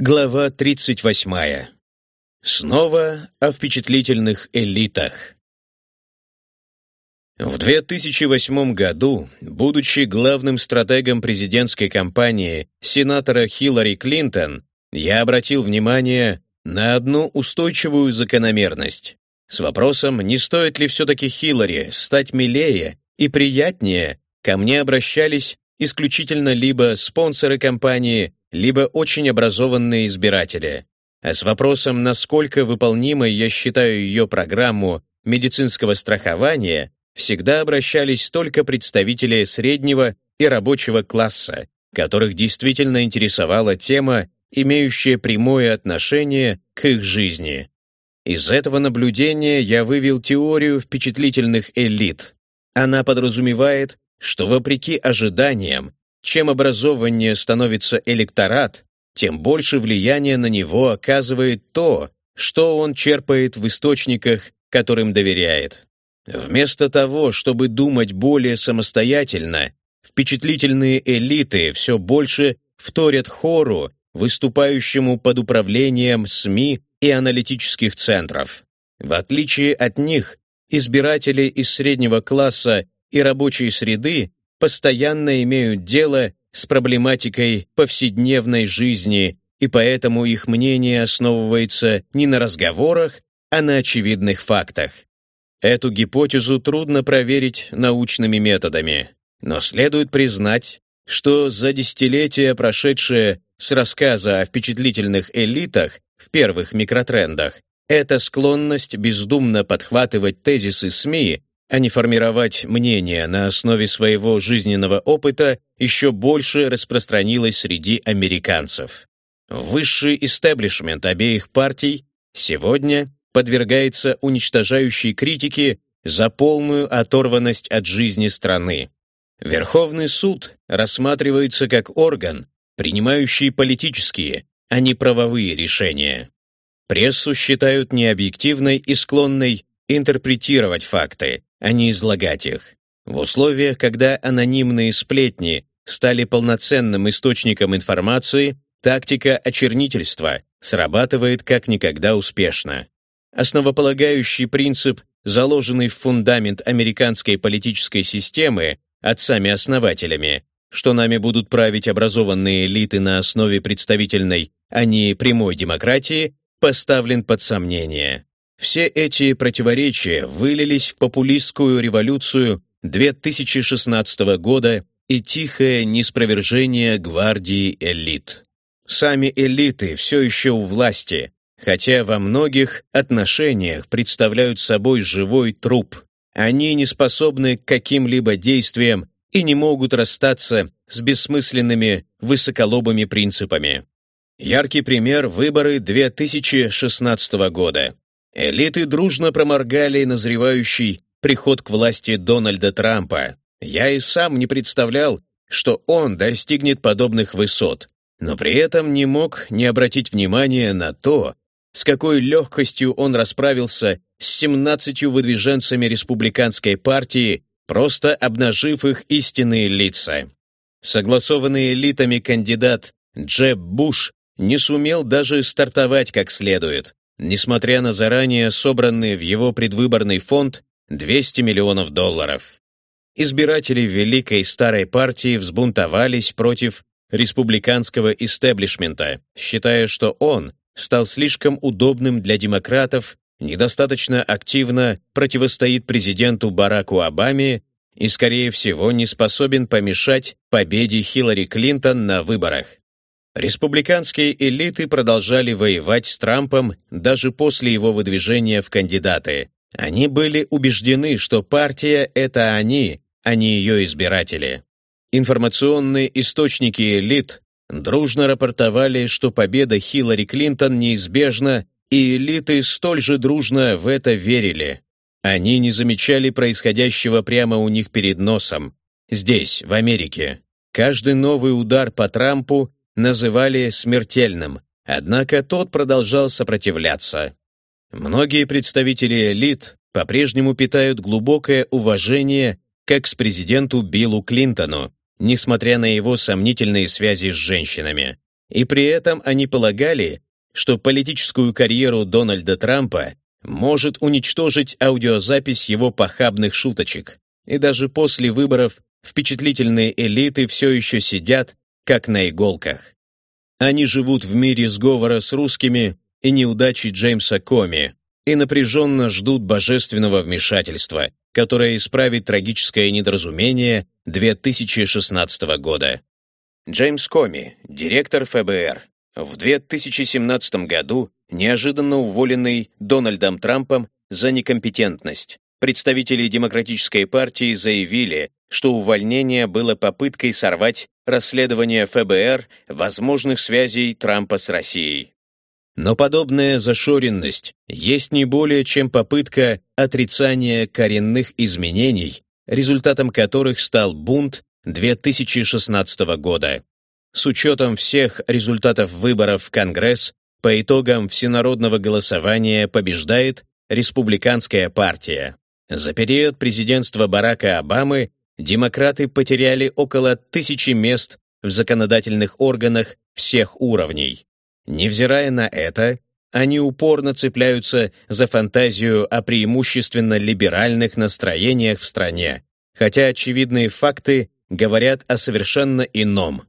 Глава 38. Снова о впечатлительных элитах. В 2008 году, будучи главным стратегом президентской кампании сенатора Хиллари Клинтон, я обратил внимание на одну устойчивую закономерность. С вопросом, не стоит ли все-таки Хиллари стать милее и приятнее, ко мне обращались исключительно либо спонсоры кампании, либо очень образованные избиратели. А с вопросом, насколько выполнимой я считаю ее программу медицинского страхования, всегда обращались только представители среднего и рабочего класса, которых действительно интересовала тема, имеющая прямое отношение к их жизни. Из этого наблюдения я вывел теорию впечатлительных элит. Она подразумевает, что вопреки ожиданиям чем образованнее становится электорат, тем больше влияния на него оказывает то, что он черпает в источниках, которым доверяет. Вместо того, чтобы думать более самостоятельно, впечатлительные элиты все больше вторят хору, выступающему под управлением СМИ и аналитических центров. В отличие от них, избиратели из среднего класса и рабочей среды постоянно имеют дело с проблематикой повседневной жизни, и поэтому их мнение основывается не на разговорах, а на очевидных фактах. Эту гипотезу трудно проверить научными методами, но следует признать, что за десятилетия, прошедшие с рассказа о впечатлительных элитах в первых микротрендах, эта склонность бездумно подхватывать тезисы СМИ а не формировать мнение на основе своего жизненного опыта, еще больше распространилось среди американцев. Высший истеблишмент обеих партий сегодня подвергается уничтожающей критике за полную оторванность от жизни страны. Верховный суд рассматривается как орган, принимающий политические, а не правовые решения. Прессу считают необъективной и склонной интерпретировать факты, а не излагать их. В условиях, когда анонимные сплетни стали полноценным источником информации, тактика очернительства срабатывает как никогда успешно. Основополагающий принцип, заложенный в фундамент американской политической системы отцами-основателями, что нами будут править образованные элиты на основе представительной, а не прямой демократии, поставлен под сомнение. Все эти противоречия вылились в популистскую революцию 2016 года и тихое неспровержение гвардии элит. Сами элиты все еще у власти, хотя во многих отношениях представляют собой живой труп. Они не способны к каким-либо действиям и не могут расстаться с бессмысленными высоколобыми принципами. Яркий пример – выборы 2016 года. Элиты дружно проморгали назревающий приход к власти Дональда Трампа. Я и сам не представлял, что он достигнет подобных высот, но при этом не мог не обратить внимания на то, с какой легкостью он расправился с 17 выдвиженцами республиканской партии, просто обнажив их истинные лица. Согласованный элитами кандидат Джеб Буш не сумел даже стартовать как следует несмотря на заранее собранные в его предвыборный фонд 200 миллионов долларов. Избиратели Великой Старой партии взбунтовались против республиканского истеблишмента, считая, что он стал слишком удобным для демократов, недостаточно активно противостоит президенту Бараку Обаме и, скорее всего, не способен помешать победе Хиллари Клинтон на выборах. Республиканские элиты продолжали воевать с Трампом даже после его выдвижения в кандидаты. Они были убеждены, что партия — это они, а не ее избиратели. Информационные источники элит дружно рапортовали, что победа Хиллари Клинтон неизбежна, и элиты столь же дружно в это верили. Они не замечали происходящего прямо у них перед носом. Здесь, в Америке. Каждый новый удар по Трампу называли смертельным, однако тот продолжал сопротивляться. Многие представители элит по-прежнему питают глубокое уважение к экс-президенту Биллу Клинтону, несмотря на его сомнительные связи с женщинами. И при этом они полагали, что политическую карьеру Дональда Трампа может уничтожить аудиозапись его похабных шуточек. И даже после выборов впечатлительные элиты все еще сидят, как на иголках. Они живут в мире сговора с русскими и неудачи Джеймса Коми и напряженно ждут божественного вмешательства, которое исправит трагическое недоразумение 2016 года. Джеймс Коми, директор ФБР, в 2017 году неожиданно уволенный Дональдом Трампом за некомпетентность. Представители Демократической партии заявили, что увольнение было попыткой сорвать расследование ФБР возможных связей Трампа с Россией. Но подобная зашоренность есть не более чем попытка отрицания коренных изменений, результатом которых стал бунт 2016 года. С учетом всех результатов выборов в Конгресс, по итогам всенародного голосования побеждает Республиканская партия. За период президентства Барака Обамы демократы потеряли около тысячи мест в законодательных органах всех уровней. Невзирая на это, они упорно цепляются за фантазию о преимущественно либеральных настроениях в стране, хотя очевидные факты говорят о совершенно ином.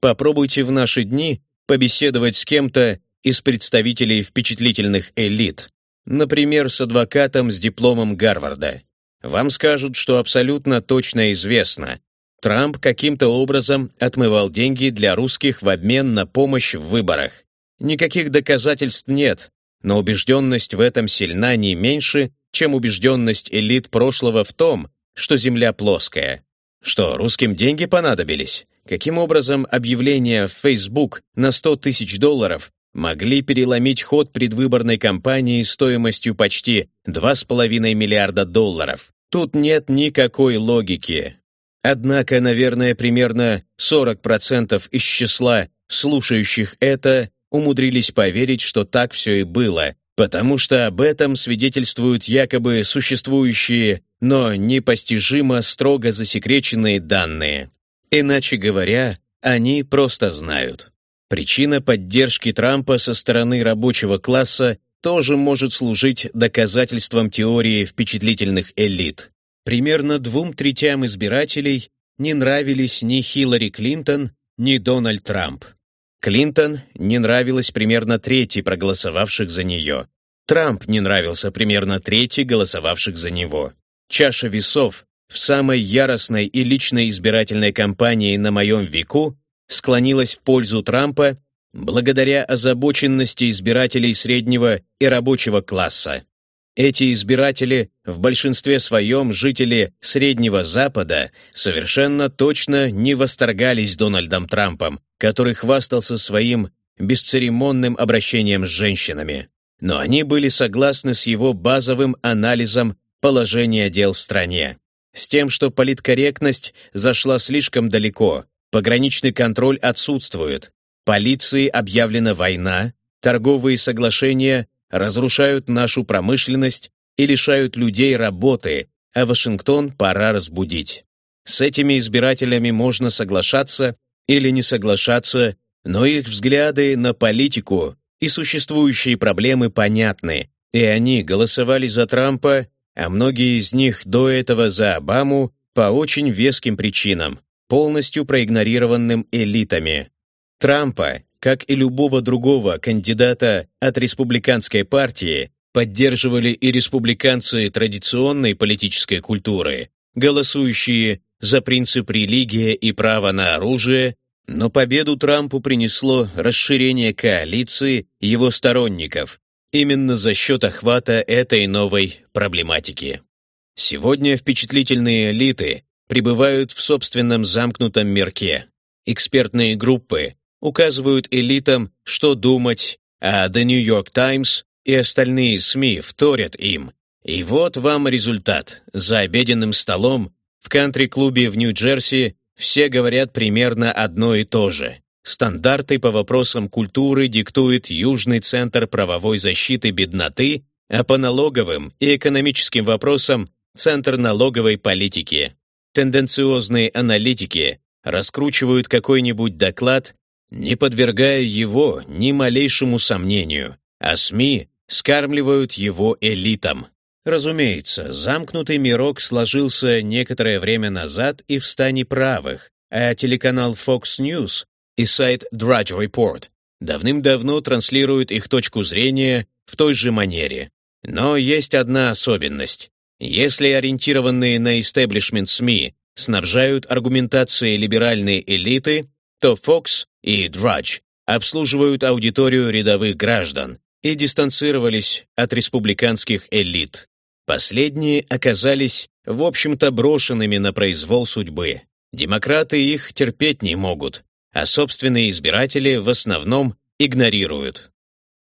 Попробуйте в наши дни побеседовать с кем-то из представителей впечатлительных элит, например, с адвокатом с дипломом Гарварда. Вам скажут, что абсолютно точно известно. Трамп каким-то образом отмывал деньги для русских в обмен на помощь в выборах. Никаких доказательств нет, но убежденность в этом сильна не меньше, чем убежденность элит прошлого в том, что Земля плоская. Что, русским деньги понадобились? Каким образом объявления в Facebook на 100 тысяч долларов могли переломить ход предвыборной кампании стоимостью почти 2,5 миллиарда долларов? Тут нет никакой логики. Однако, наверное, примерно 40% из числа слушающих это умудрились поверить, что так все и было, потому что об этом свидетельствуют якобы существующие, но непостижимо строго засекреченные данные. Иначе говоря, они просто знают. Причина поддержки Трампа со стороны рабочего класса тоже может служить доказательством теории впечатлительных элит. Примерно двум третям избирателей не нравились ни Хиллари Клинтон, ни Дональд Трамп. Клинтон не нравилась примерно трети проголосовавших за нее. Трамп не нравился примерно трети голосовавших за него. Чаша весов в самой яростной и личной избирательной кампании на моем веку склонилась в пользу Трампа благодаря озабоченности избирателей среднего и рабочего класса. Эти избиратели, в большинстве своем жители Среднего Запада, совершенно точно не восторгались Дональдом Трампом, который хвастался своим бесцеремонным обращением с женщинами. Но они были согласны с его базовым анализом положения дел в стране с тем, что политкорректность зашла слишком далеко, пограничный контроль отсутствует, полиции объявлена война, торговые соглашения разрушают нашу промышленность и лишают людей работы, а Вашингтон пора разбудить. С этими избирателями можно соглашаться или не соглашаться, но их взгляды на политику и существующие проблемы понятны, и они голосовали за Трампа а многие из них до этого за Обаму по очень веским причинам, полностью проигнорированным элитами. Трампа, как и любого другого кандидата от республиканской партии, поддерживали и республиканцы традиционной политической культуры, голосующие за принцип религия и право на оружие, но победу Трампу принесло расширение коалиции его сторонников, именно за счет охвата этой новой проблематики. Сегодня впечатлительные элиты пребывают в собственном замкнутом мирке. Экспертные группы указывают элитам, что думать, а The New York Times и остальные СМИ вторят им. И вот вам результат. За обеденным столом в кантри-клубе в Нью-Джерси все говорят примерно одно и то же. Стандарты по вопросам культуры диктует Южный центр правовой защиты бедноты, а по налоговым и экономическим вопросам – Центр налоговой политики. Тенденциозные аналитики раскручивают какой-нибудь доклад не подвергая его ни малейшему сомнению, а СМИ скармливают его элитам. Разумеется, замкнутый мирок сложился некоторое время назад и в стане правых, а телеканал Fox News и сайт Drudge Report давным-давно транслируют их точку зрения в той же манере. Но есть одна особенность. Если ориентированные на истеблишмент СМИ снабжают аргументацией либеральные элиты, то Fox и Drudge обслуживают аудиторию рядовых граждан и дистанцировались от республиканских элит. Последние оказались, в общем-то, брошенными на произвол судьбы. Демократы их терпеть не могут, а собственные избиратели в основном игнорируют.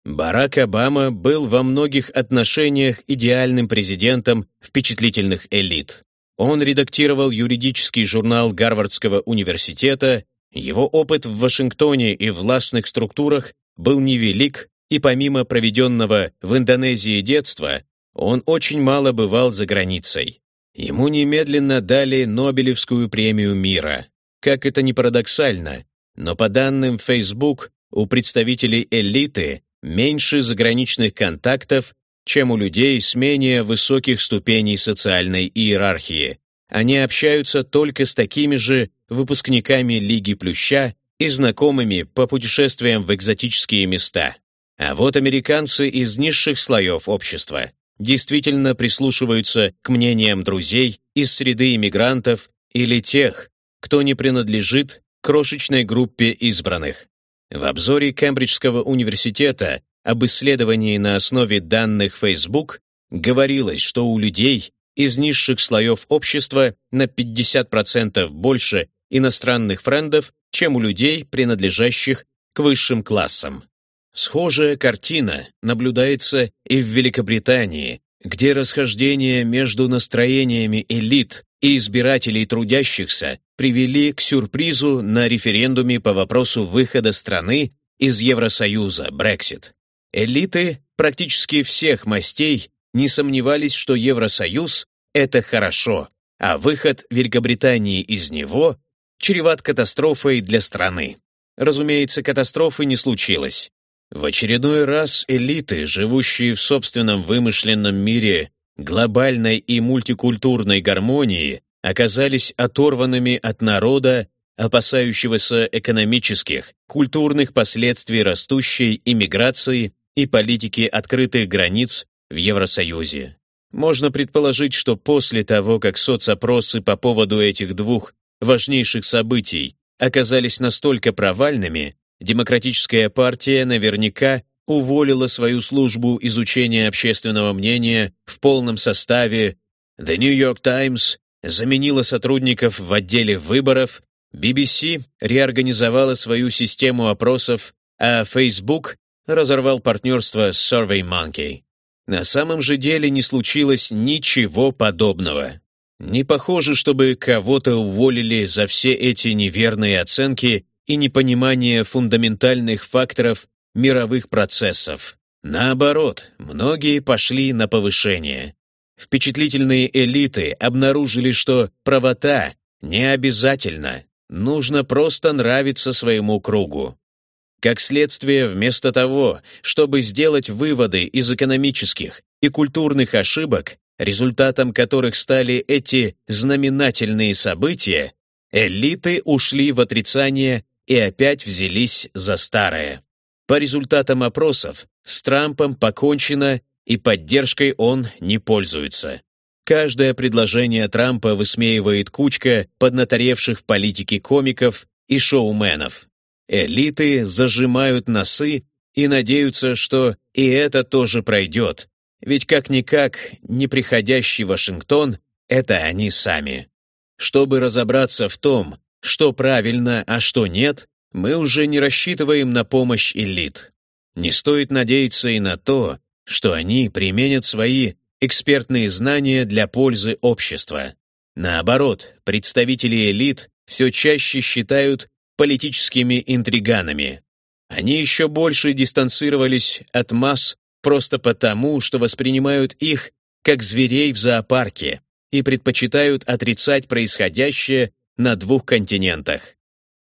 Барак Обама был во многих отношениях идеальным президентом впечатлительных элит. Он редактировал юридический журнал Гарвардского университета, его опыт в Вашингтоне и властных структурах был невелик, и помимо проведенного в Индонезии детства, он очень мало бывал за границей. Ему немедленно дали Нобелевскую премию мира. Как это ни парадоксально, но по данным Facebook, у представителей элиты меньше заграничных контактов, чем у людей с менее высоких ступеней социальной иерархии. Они общаются только с такими же выпускниками Лиги Плюща и знакомыми по путешествиям в экзотические места. А вот американцы из низших слоев общества действительно прислушиваются к мнениям друзей из среды иммигрантов или тех, кто не принадлежит крошечной группе избранных. В обзоре Кембриджского университета об исследовании на основе данных Facebook говорилось, что у людей из низших слоев общества на 50% больше иностранных френдов, чем у людей, принадлежащих к высшим классам. Схожая картина наблюдается и в Великобритании, где расхождение между настроениями элит и избирателей трудящихся привели к сюрпризу на референдуме по вопросу выхода страны из Евросоюза, Брексит. Элиты практически всех мастей не сомневались, что Евросоюз — это хорошо, а выход Великобритании из него чреват катастрофой для страны. Разумеется, катастрофы не случилось. В очередной раз элиты, живущие в собственном вымышленном мире глобальной и мультикультурной гармонии, оказались оторванными от народа, опасающегося экономических, культурных последствий растущей иммиграции и политики открытых границ в Евросоюзе. Можно предположить, что после того, как соцопросы по поводу этих двух важнейших событий оказались настолько провальными, Демократическая партия наверняка уволила свою службу изучения общественного мнения в полном составе, The New York Times заменила сотрудников в отделе выборов, BBC реорганизовала свою систему опросов, а Facebook разорвал партнерство с SurveyMonkey. На самом же деле не случилось ничего подобного. Не похоже, чтобы кого-то уволили за все эти неверные оценки и непонимание фундаментальных факторов мировых процессов. Наоборот, многие пошли на повышение. Впечатлительные элиты обнаружили, что правота не обязательно, нужно просто нравиться своему кругу. Как следствие, вместо того, чтобы сделать выводы из экономических и культурных ошибок, результатом которых стали эти знаменательные события, элиты ушли в отрицание и опять взялись за старое. По результатам опросов с Трампом покончено и поддержкой он не пользуется. Каждое предложение Трампа высмеивает кучка поднаторевших в политике комиков и шоуменов. Элиты зажимают носы и надеются, что и это тоже пройдет, ведь как-никак неприходящий Вашингтон — это они сами. Чтобы разобраться в том, что правильно, а что нет, мы уже не рассчитываем на помощь элит. Не стоит надеяться и на то, что они применят свои экспертные знания для пользы общества. Наоборот, представители элит все чаще считают политическими интриганами. Они еще больше дистанцировались от масс просто потому, что воспринимают их как зверей в зоопарке и предпочитают отрицать происходящее на двух континентах.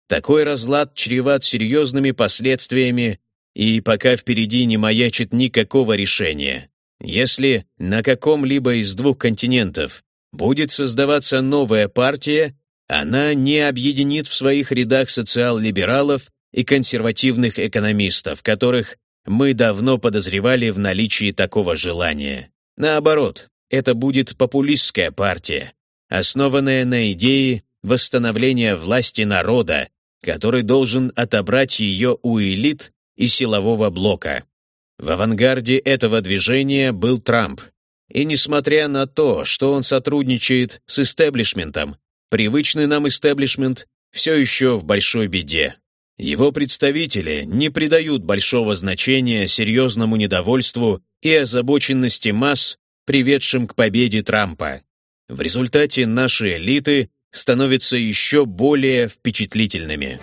Такой разлад чреват серьезными последствиями, и пока впереди не маячит никакого решения. Если на каком-либо из двух континентов будет создаваться новая партия, она не объединит в своих рядах социал-либералов и консервативных экономистов, которых мы давно подозревали в наличии такого желания. Наоборот, это будет популистская партия, основанная на идее восстановления власти народа, который должен отобрать ее у элит и силового блока. В авангарде этого движения был Трамп, и несмотря на то, что он сотрудничает с истеблишментом, привычный нам истеблишмент все еще в большой беде. Его представители не придают большого значения серьезному недовольству и озабоченности масс, приведшим к победе Трампа. В результате наши элиты становятся еще более впечатлительными.